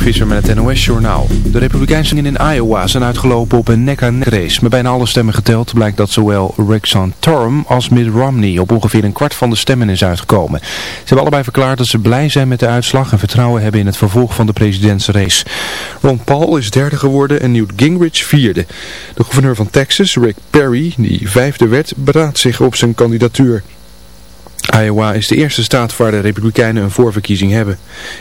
Visser met het NOS-journaal. De Republikeinse in Iowa zijn uitgelopen op een nek-aan-nek race. Met bijna alle stemmen geteld blijkt dat zowel Rick Santorum als Mitt Romney op ongeveer een kwart van de stemmen is uitgekomen. Ze hebben allebei verklaard dat ze blij zijn met de uitslag en vertrouwen hebben in het vervolg van de presidentsrace. Ron Paul is derde geworden en Newt Gingrich vierde. De gouverneur van Texas, Rick Perry, die vijfde werd, beraadt zich op zijn kandidatuur. Iowa is de eerste staat waar de Republikeinen een voorverkiezing hebben.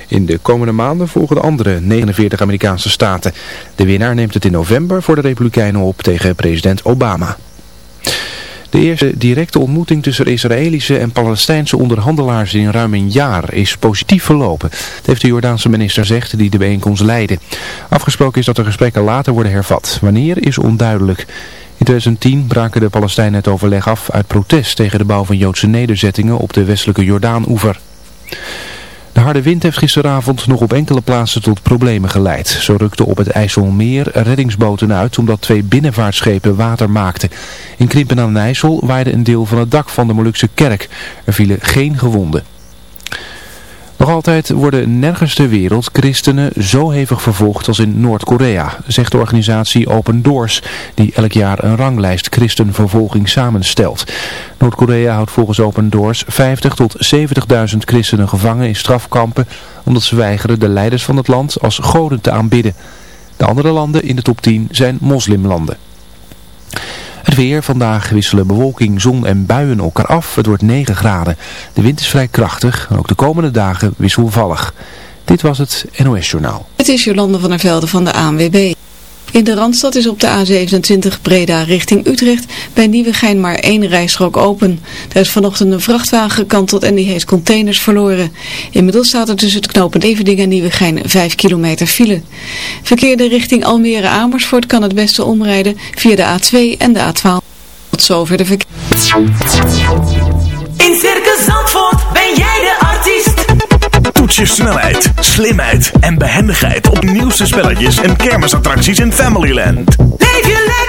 In de komende maanden volgen de andere 49 Amerikaanse staten. De winnaar neemt het in november voor de Republikeinen op tegen president Obama. De eerste directe ontmoeting tussen Israëlische en Palestijnse onderhandelaars in ruim een jaar is positief verlopen. Dat heeft de Jordaanse minister gezegd die de bijeenkomst leidde. Afgesproken is dat de gesprekken later worden hervat. Wanneer is onduidelijk. In 2010 braken de Palestijnen het overleg af uit protest tegen de bouw van Joodse nederzettingen op de westelijke Jordaan-oever. De harde wind heeft gisteravond nog op enkele plaatsen tot problemen geleid. Zo rukten op het IJsselmeer reddingsboten uit omdat twee binnenvaartschepen water maakten. In Krimpen aan de IJssel waaide een deel van het dak van de Molukse kerk. Er vielen geen gewonden. Nog altijd worden nergens ter wereld christenen zo hevig vervolgd als in Noord-Korea, zegt de organisatie Open Doors, die elk jaar een ranglijst christenvervolging samenstelt. Noord-Korea houdt volgens Open Doors 50 tot 70.000 christenen gevangen in strafkampen, omdat ze weigeren de leiders van het land als goden te aanbidden. De andere landen in de top 10 zijn moslimlanden. Het weer, vandaag wisselen bewolking, zon en buien elkaar af. Het wordt 9 graden. De wind is vrij krachtig en ook de komende dagen wisselvallig. Dit was het NOS Journaal. Het is Jolande van der Velde van de ANWB. In de Randstad is op de A27 Breda richting Utrecht bij Nieuwegein maar één rijstrook open. Er is vanochtend een vrachtwagen gekanteld en die heeft containers verloren. Inmiddels staat er tussen het knooppunt Everding en Nieuwegein 5 kilometer file. Verkeer de richting Almere Amersfoort kan het beste omrijden via de A2 en de A12. Tot zover de verkeer. In Circus Zandvoort ben jij de artiest. Toets je snelheid, slimheid en behendigheid op de nieuwste spelletjes en kermisattracties in Familyland. Leef je lekker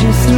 just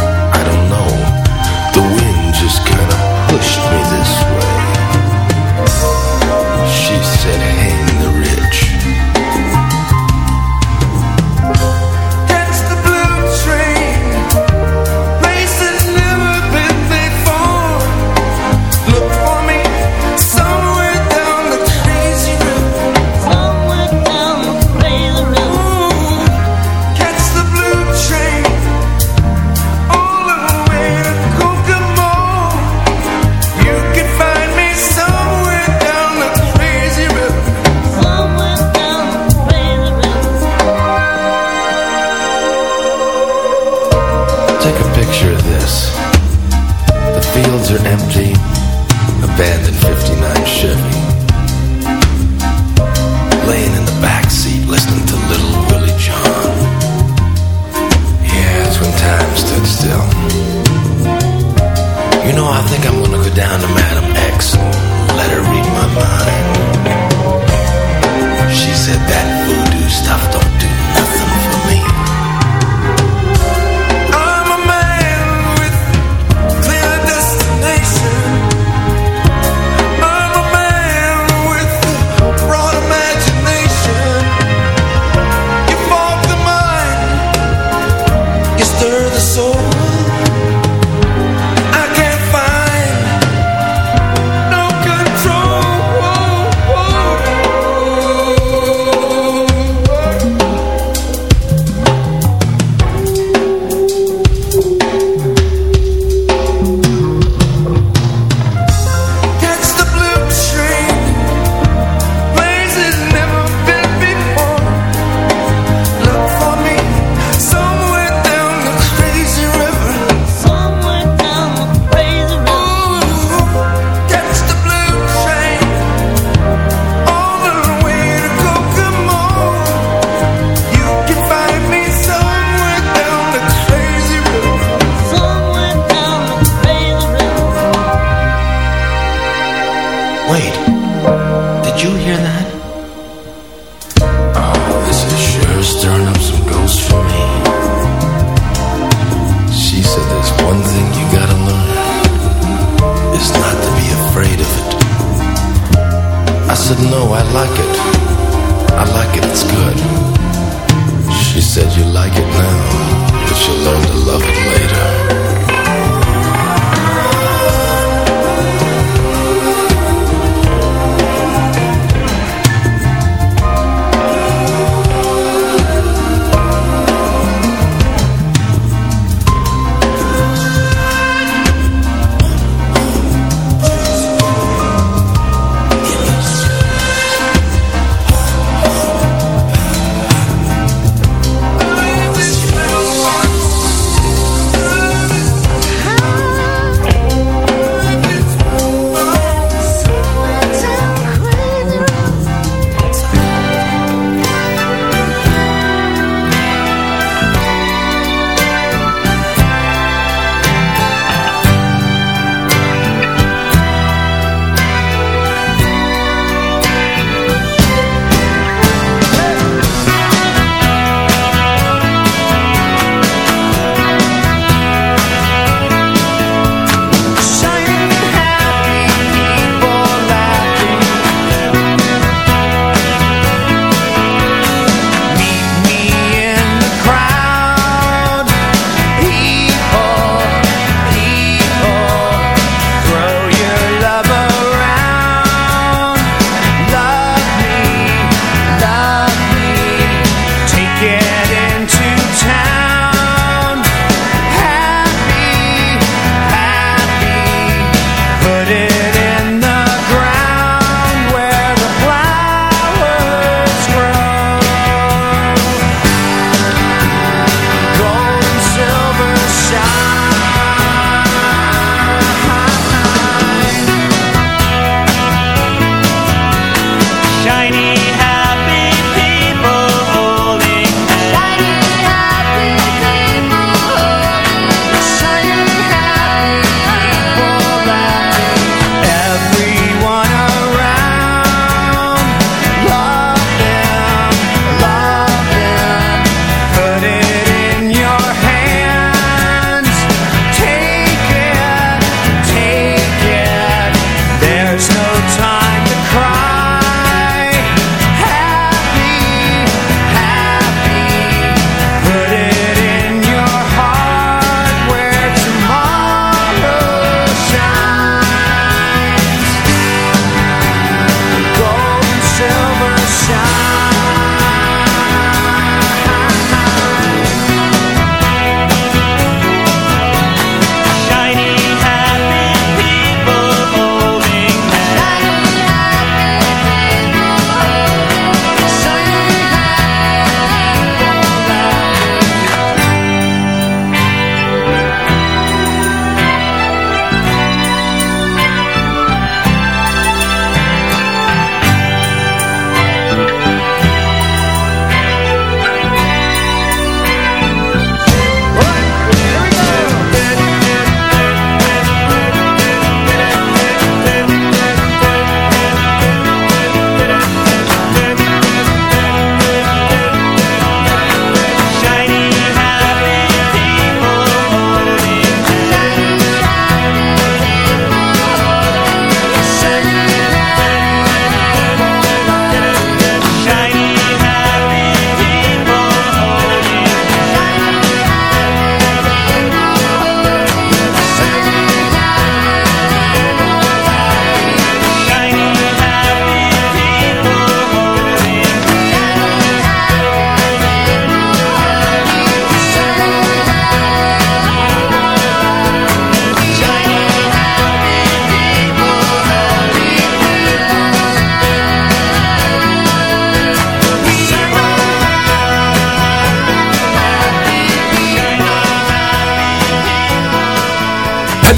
pushed me this way. She said,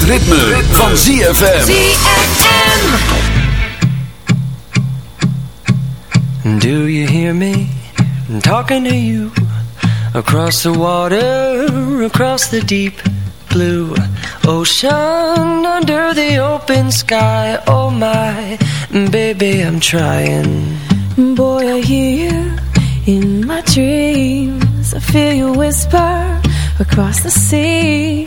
ritme, van ZFM. ZFM. Do you hear me? I'm talking to you across the water, across the deep blue ocean, under the open sky. Oh my, baby, I'm trying. Boy, I hear you in my dreams. I feel you whisper across the sea.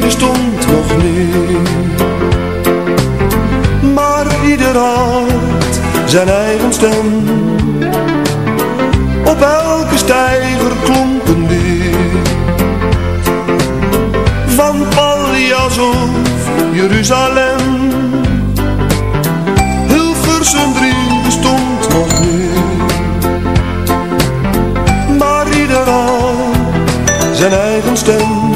Bestond nog niet. Maar ieder had zijn eigen stem. Op elke steiger klonk een lied Van Paljas of Jeruzalem. Hilversum 3 bestond nog niet. Maar ieder had zijn eigen stem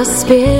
your spirit.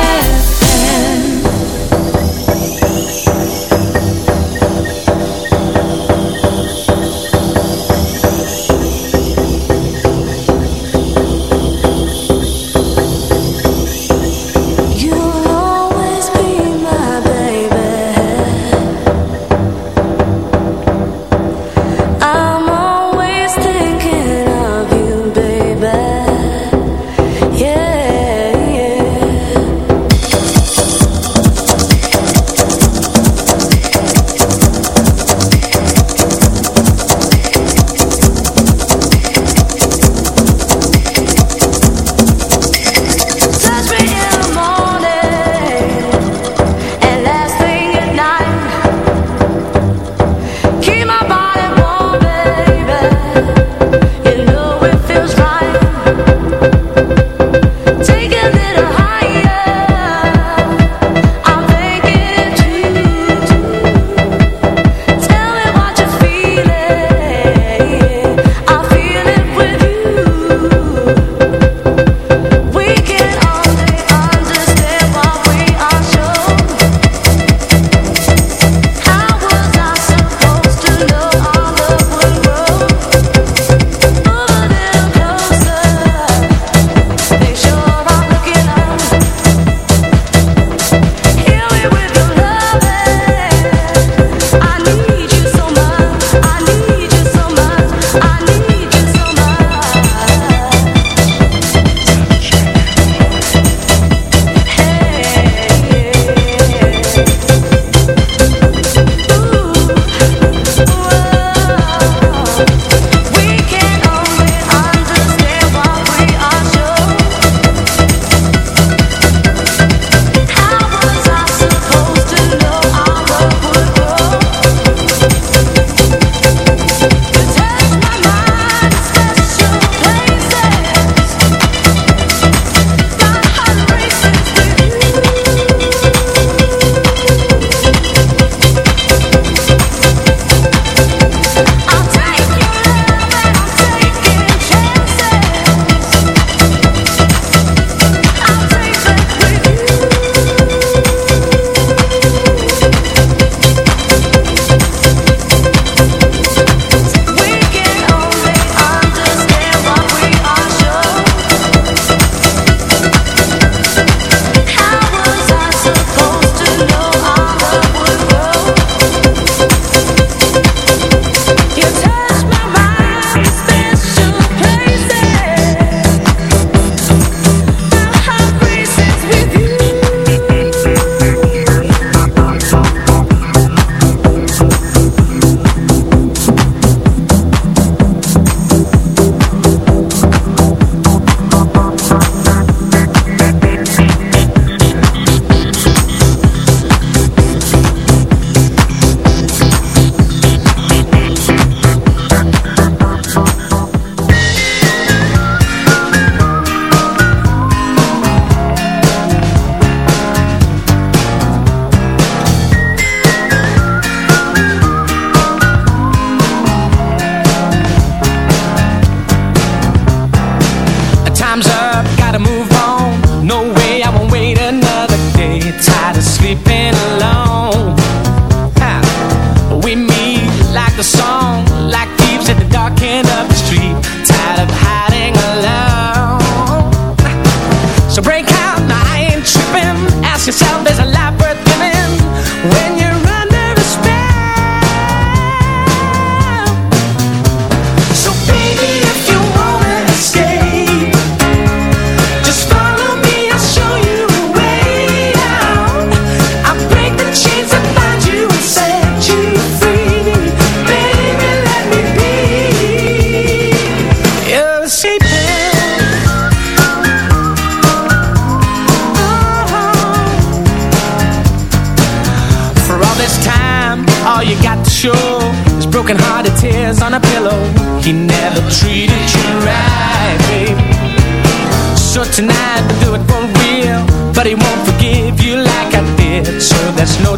fellow He never treated you right, babe. So tonight I'll do it for real. But he won't forgive you like I did. So there's no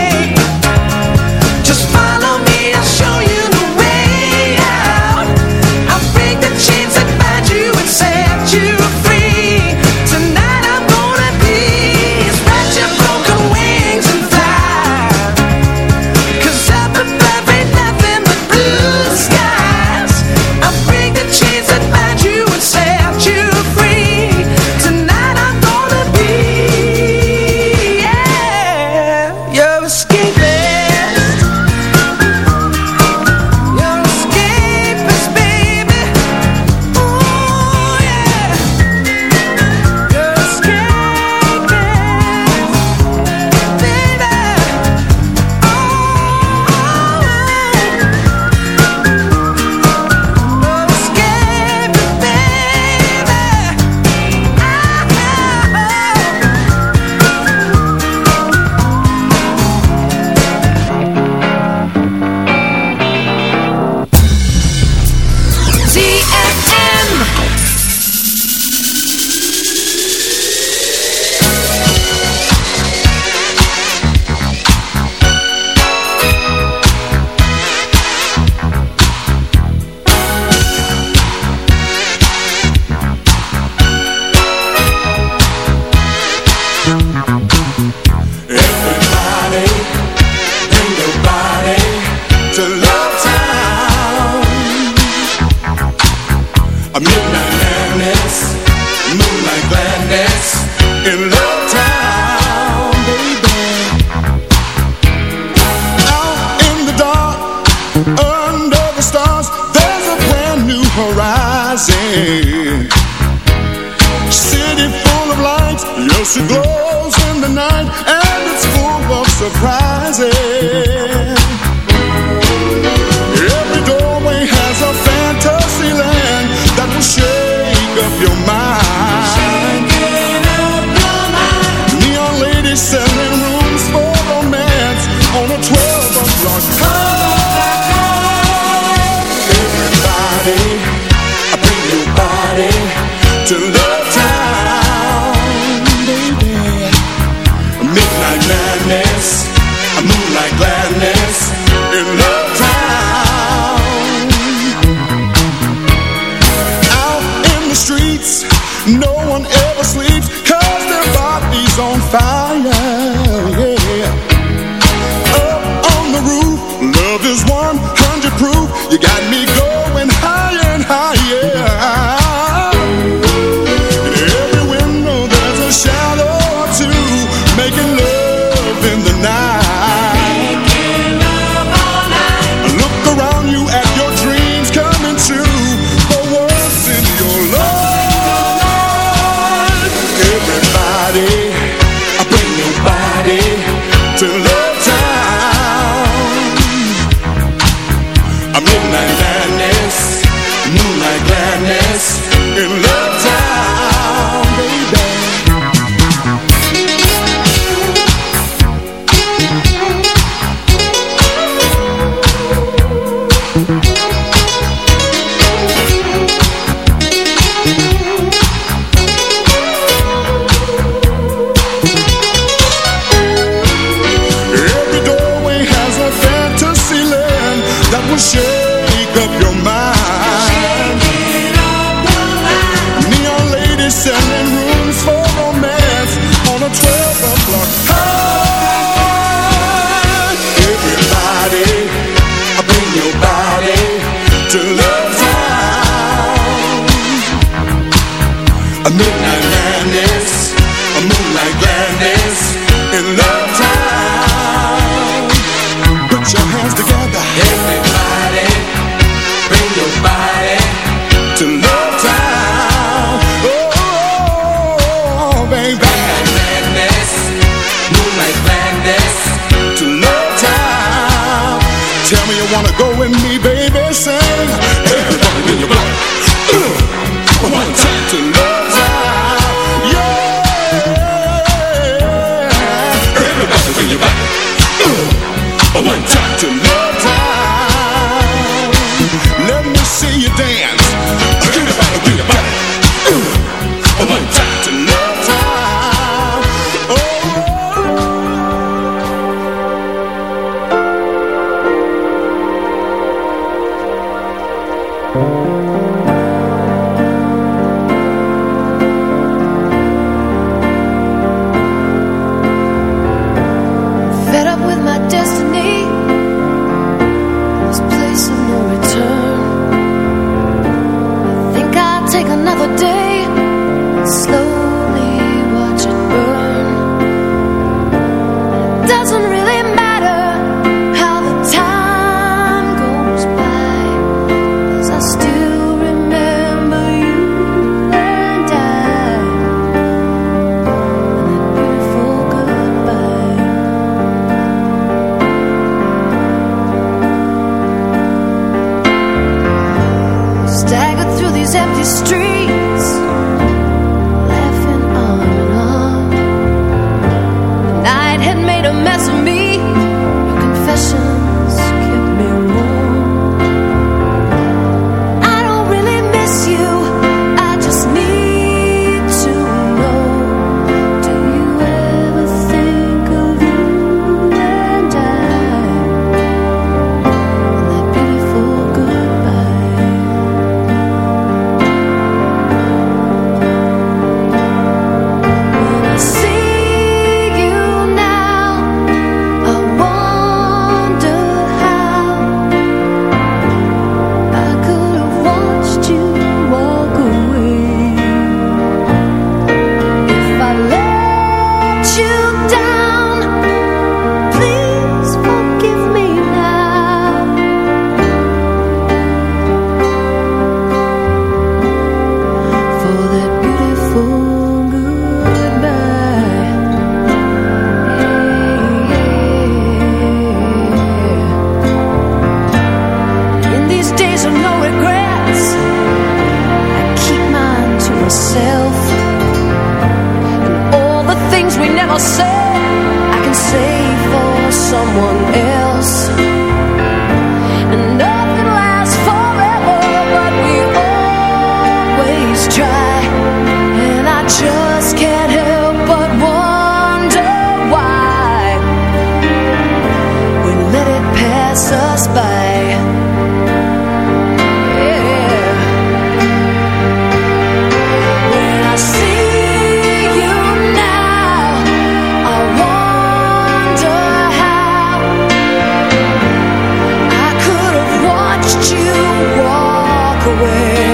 Away.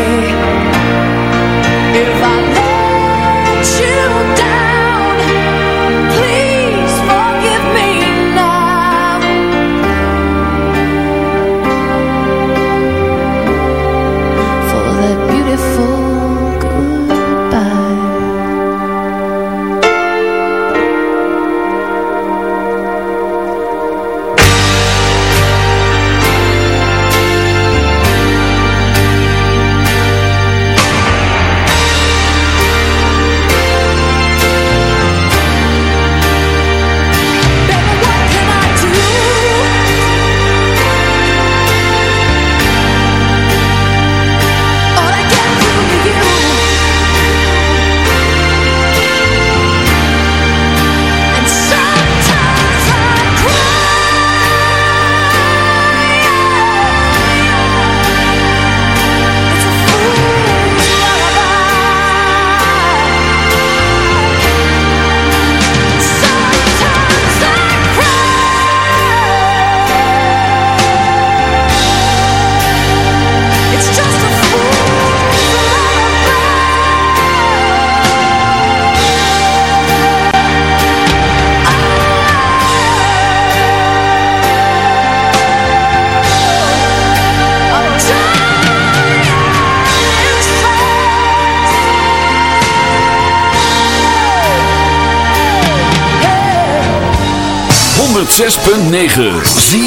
106.9 ZFM